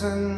listen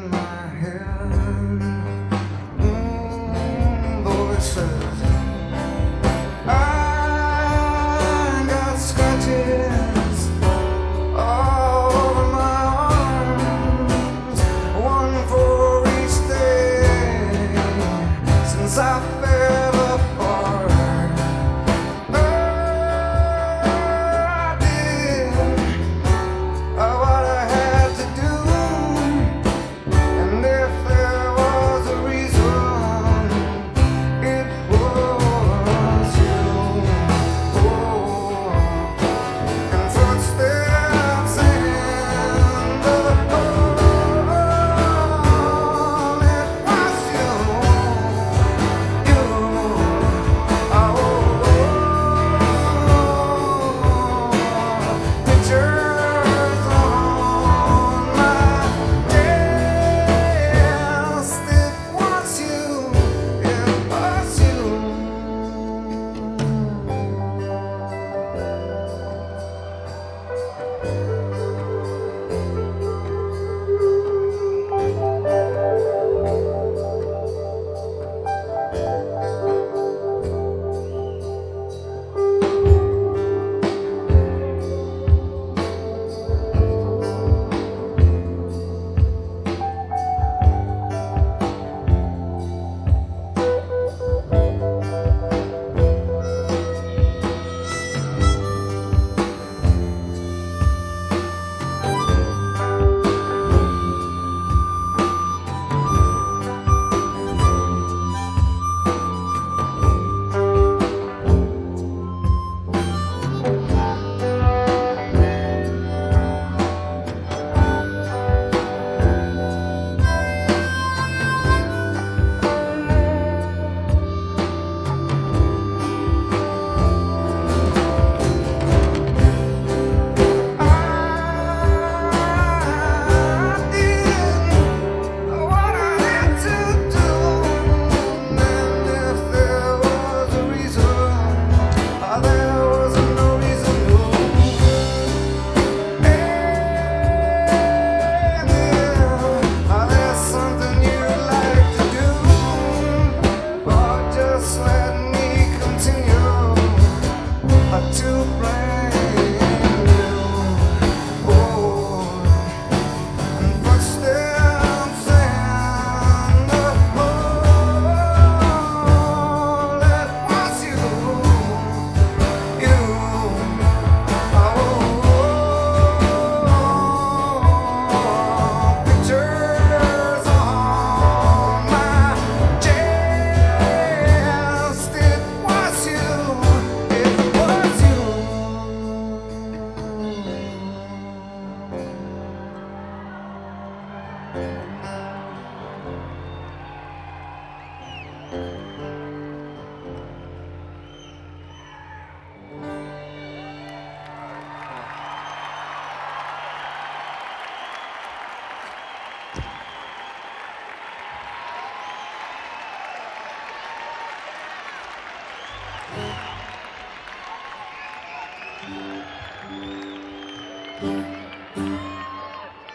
Thank